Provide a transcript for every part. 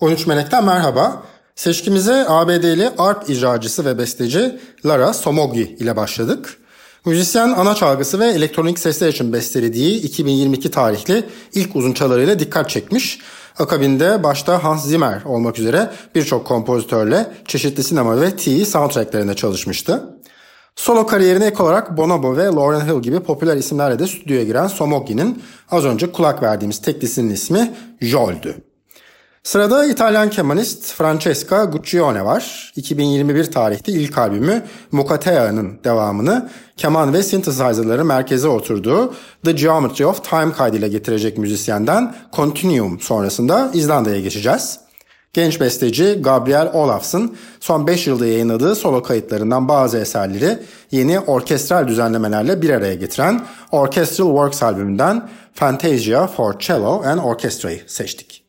13 Melek'ten merhaba. Seçkimize ABD'li arp icracısı ve besteci Lara Somogyi ile başladık. Müzisyen ana çalgısı ve elektronik sesler için bestelediği 2022 tarihli ilk uzun çalarıyla dikkat çekmiş. Akabinde başta Hans Zimmer olmak üzere birçok kompozitörle çeşitli sinema ve TV soundtracklerinde çalışmıştı. Solo kariyerine ek olarak Bonobo ve Lauryn Hill gibi popüler isimlerle de stüdyoya giren Somogyi'nin az önce kulak verdiğimiz teklisinin ismi Jol'dü. Sırada İtalyan kemanist Francesca Guccione var. 2021 tarihte ilk albümü Mukatea'nın devamını keman ve synthesizerları merkeze oturduğu The Geometry of Time kaydıyla getirecek müzisyenden Continuum sonrasında İzlanda'ya geçeceğiz. Genç besteci Gabriel Olafs'ın son 5 yılda yayınladığı solo kayıtlarından bazı eserleri yeni orkestral düzenlemelerle bir araya getiren Orchestral Works albümünden Fantasia for Cello and Orchestra'yı seçtik.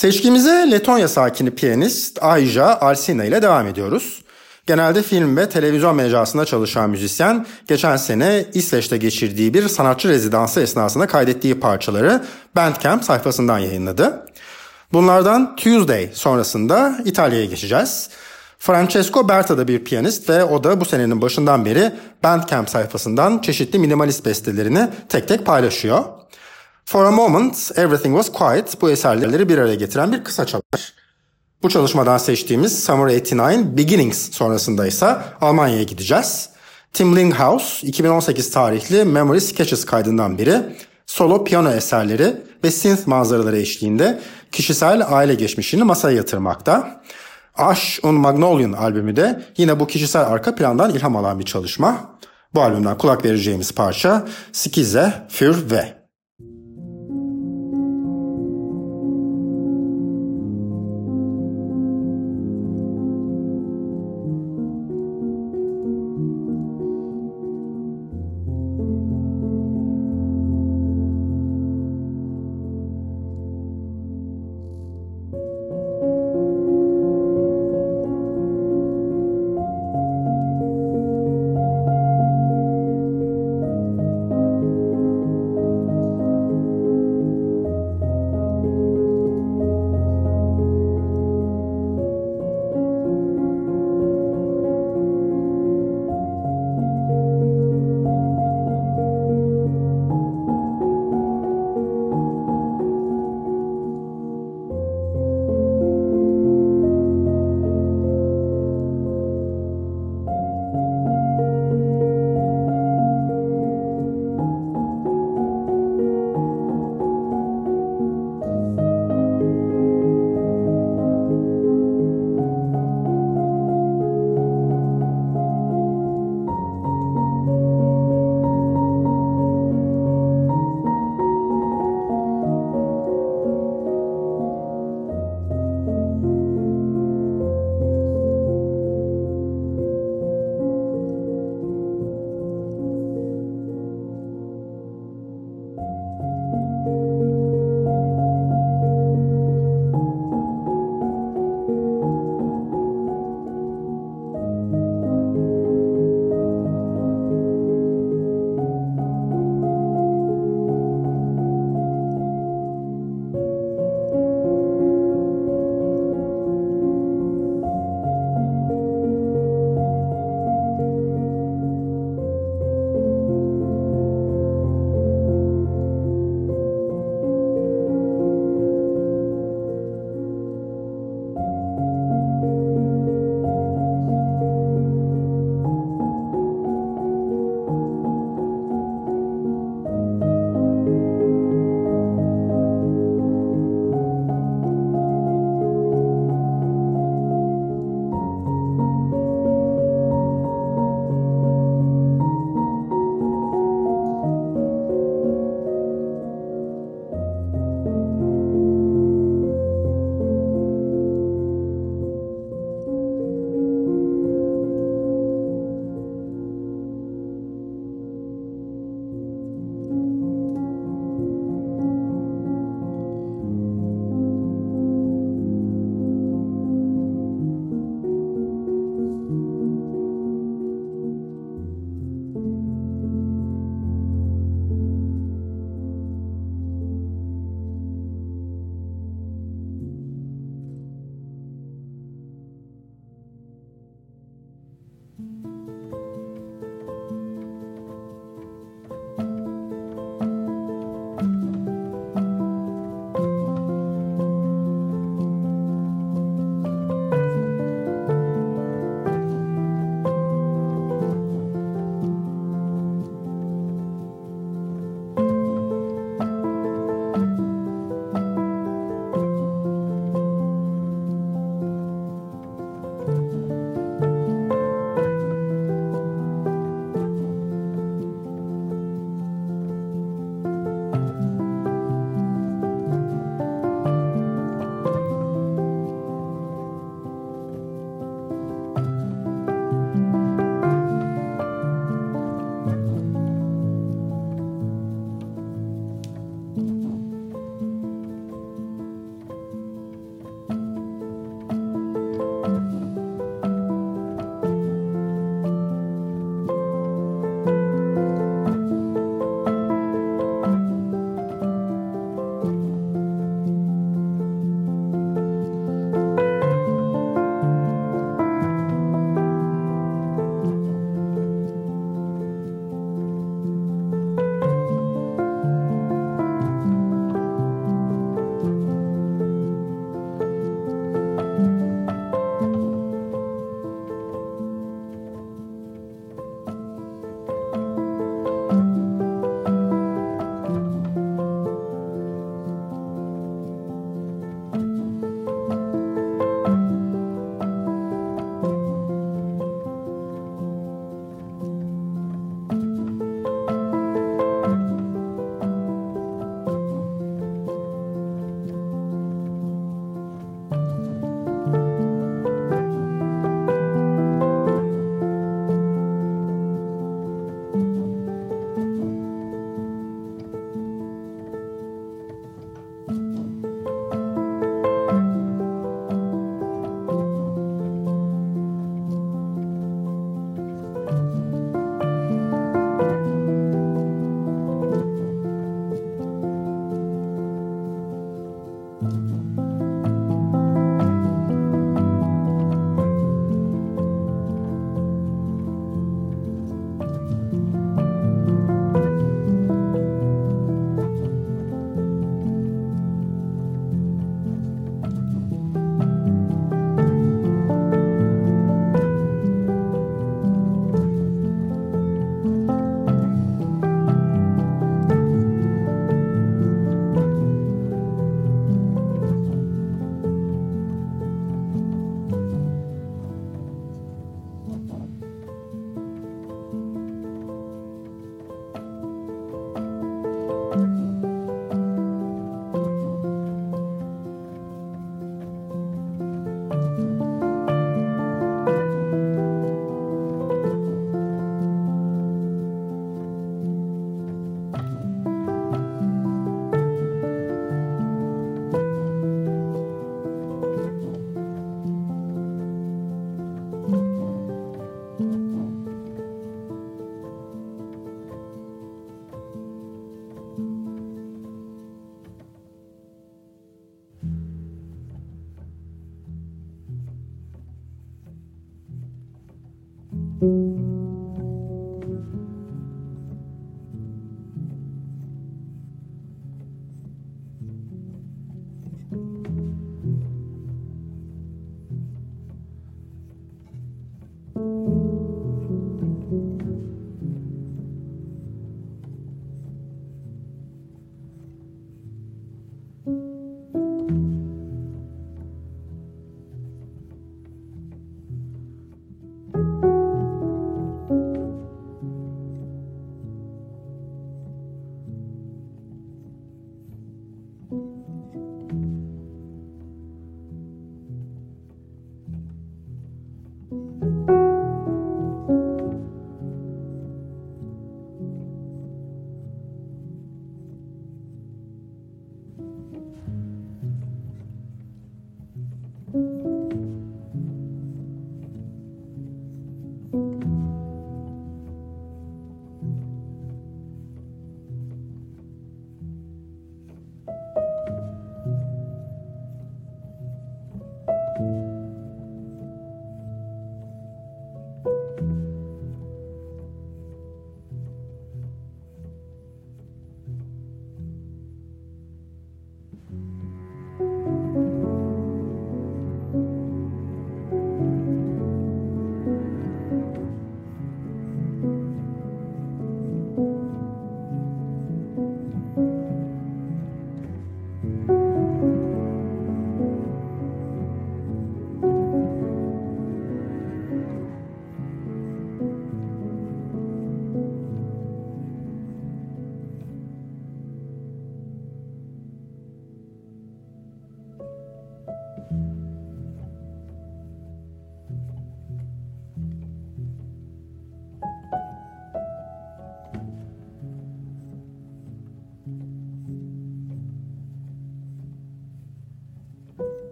Seçkimize Letonya sakini piyanist Aija Alsina ile devam ediyoruz. Genelde film ve televizyon mecrasında çalışan müzisyen geçen sene İsveç'te geçirdiği bir sanatçı rezidansı esnasında kaydettiği parçaları Bandcamp sayfasından yayınladı. Bunlardan Tuesday sonrasında İtalya'ya geçeceğiz. Francesco Berta da bir piyanist ve o da bu senenin başından beri Bandcamp sayfasından çeşitli minimalist bestelerini tek tek paylaşıyor. For a Moment, Everything Was Quiet bu eserleri bir araya getiren bir kısa çalar. Bu çalışmadan seçtiğimiz Summer 89 Beginnings sonrasında ise Almanya'ya gideceğiz. Tim Linghouse 2018 tarihli Memory Sketches kaydından biri solo piyano eserleri ve synth manzaraları eşliğinde kişisel aile geçmişini masaya yatırmakta. Ash on Magnolian albümü de yine bu kişisel arka plandan ilham alan bir çalışma. Bu albümden kulak vereceğimiz parça Skize für ve.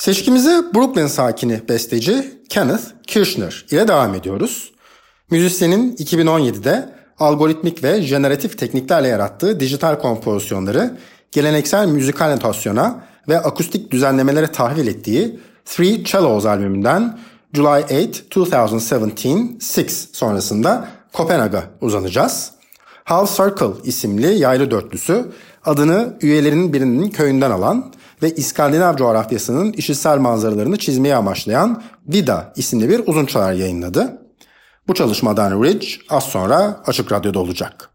Seçkimizi Brooklyn sakini besteci Kenneth Kirchner ile devam ediyoruz. Müzisyenin 2017'de algoritmik ve jeneratif tekniklerle yarattığı dijital kompozisyonları geleneksel müzikal notasyona ve akustik düzenlemelere tahvil ettiği Three Cellos albümünden July 8, 2017, 6 sonrasında Kopenhag'a uzanacağız. Half Circle isimli yaylı dörtlüsü adını üyelerinin birinin köyünden alan ve İskandinav coğrafyasının işitsel manzaralarını çizmeye amaçlayan Vida isimli bir uzun çalar yayınladı. Bu çalışmadan Ridge az sonra Açık Radyo'da olacak.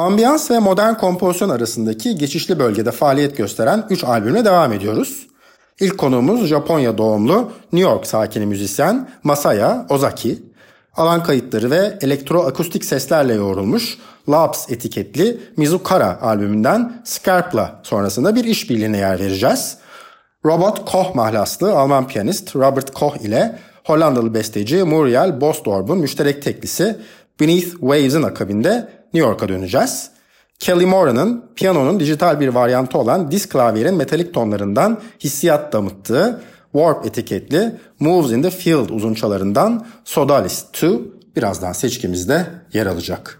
Ambiyans ve modern kompozisyon arasındaki geçişli bölgede faaliyet gösteren 3 albümle devam ediyoruz. İlk konuğumuz Japonya doğumlu New York sakini müzisyen Masaya Ozaki. Alan kayıtları ve elektroakustik seslerle yoğrulmuş Labs etiketli Mizukara albümünden Scarp'la sonrasında bir işbirliğine yer vereceğiz. Robert Koch mahlaslı Alman piyanist Robert Koch ile Hollandalı besteci Muriel Bosdorp'un müşterek teklisi Beneath Waves'in akabinde New York'a döneceğiz. Kelly Moran'ın piyanonun dijital bir varyantı olan disk klavyenin metalik tonlarından hissiyat damıttığı Warp etiketli Moves in the Field uzunçalarından Sodalis 2 birazdan seçkimizde yer alacak.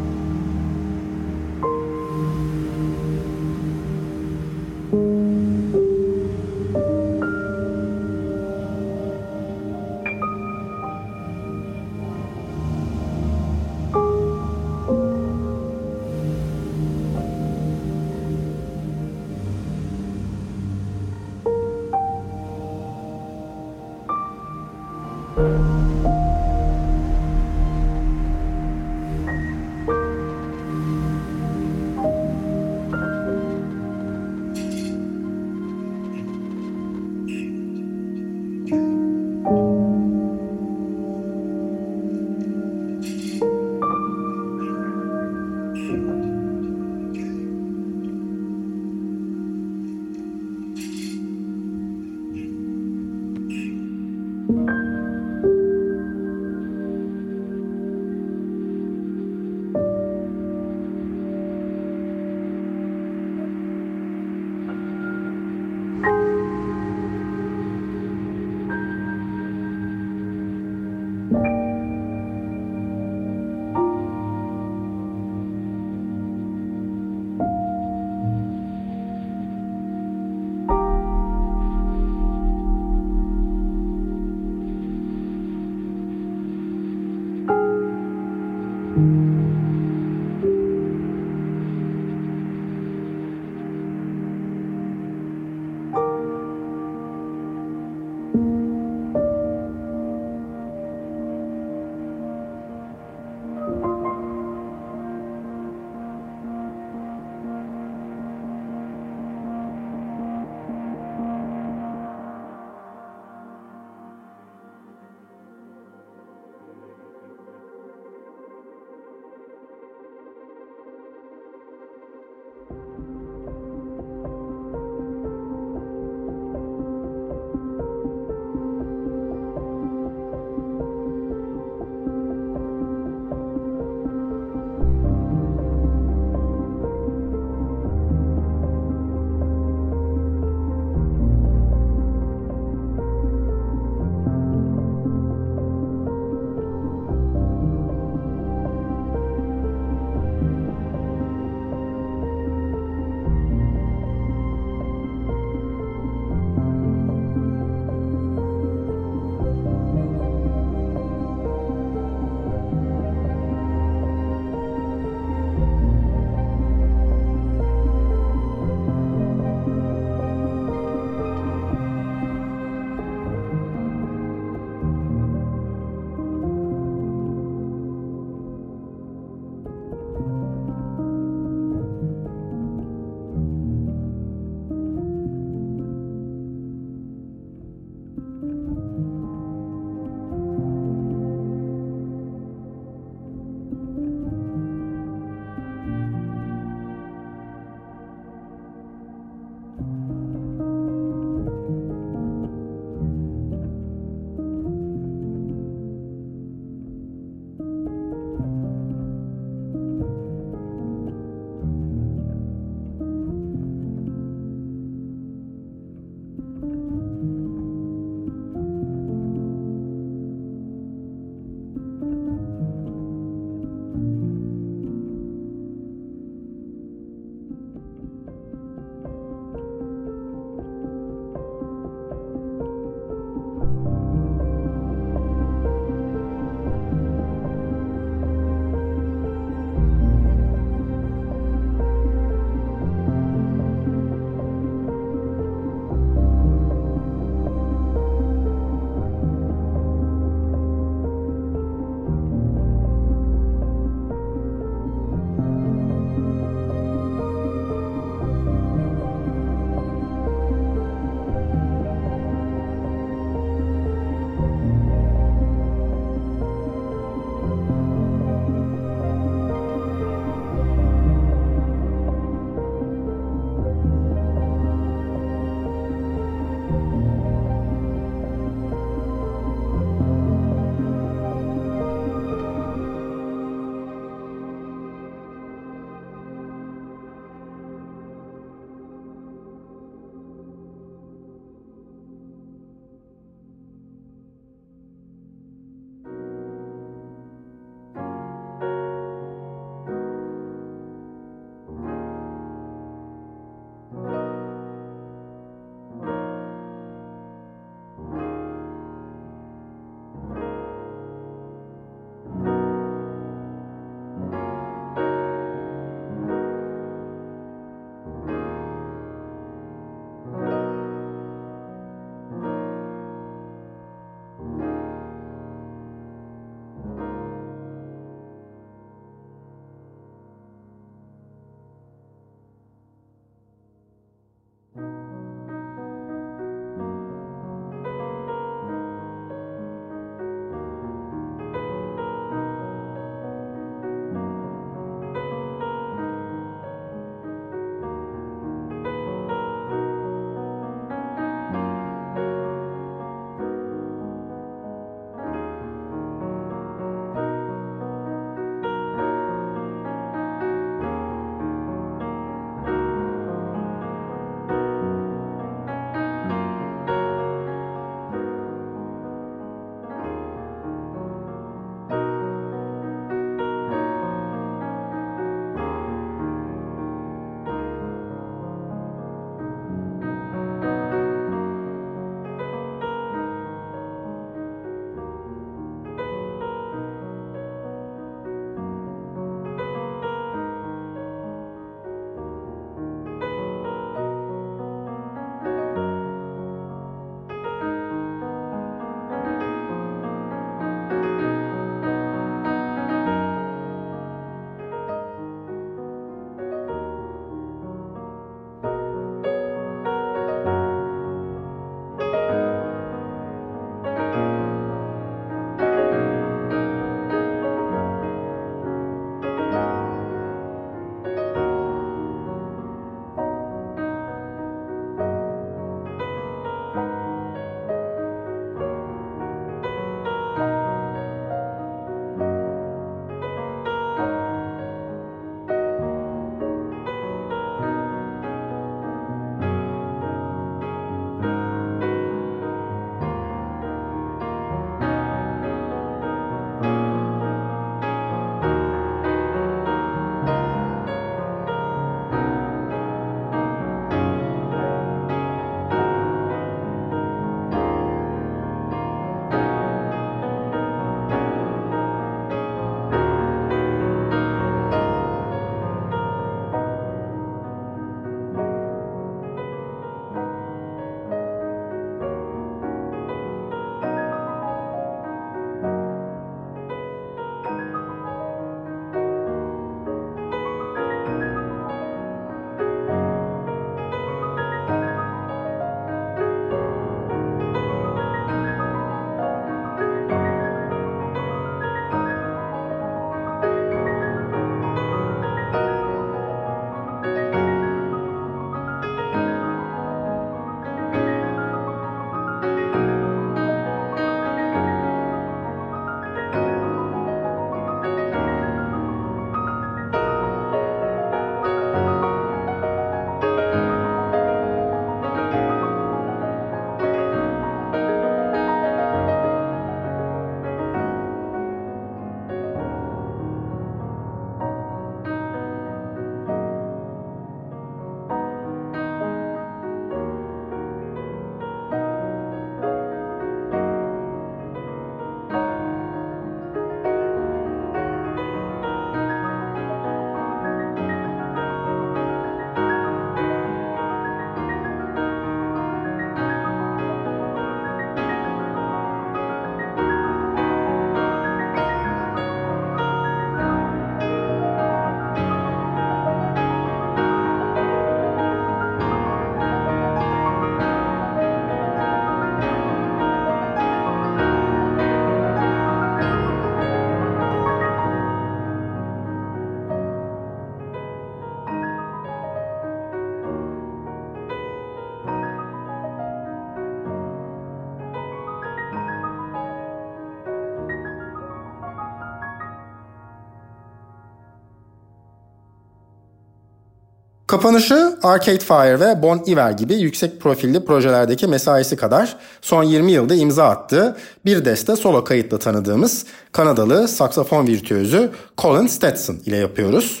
Kapanışı Arcade Fire ve Bon Iver gibi yüksek profilli projelerdeki mesaisi kadar son 20 yılda imza attığı bir deste solo kayıtla tanıdığımız Kanadalı saksafon virtüözü Colin Stetson ile yapıyoruz.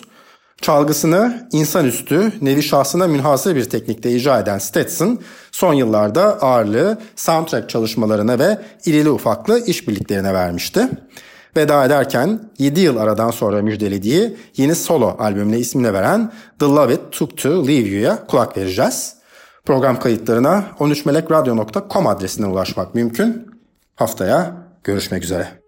Çalgısını insanüstü, nevi şahsına münhasır bir teknikte icra eden Stetson, son yıllarda ağırlığı soundtrack çalışmalarına ve irili ufaklı işbirliklerine vermişti. Veda ederken 7 yıl aradan sonra müjdelediği yeni solo albümüne ismini veren The Love It Took To Leave You'ya kulak vereceğiz. Program kayıtlarına 13melekradyo.com adresinden ulaşmak mümkün. Haftaya görüşmek üzere.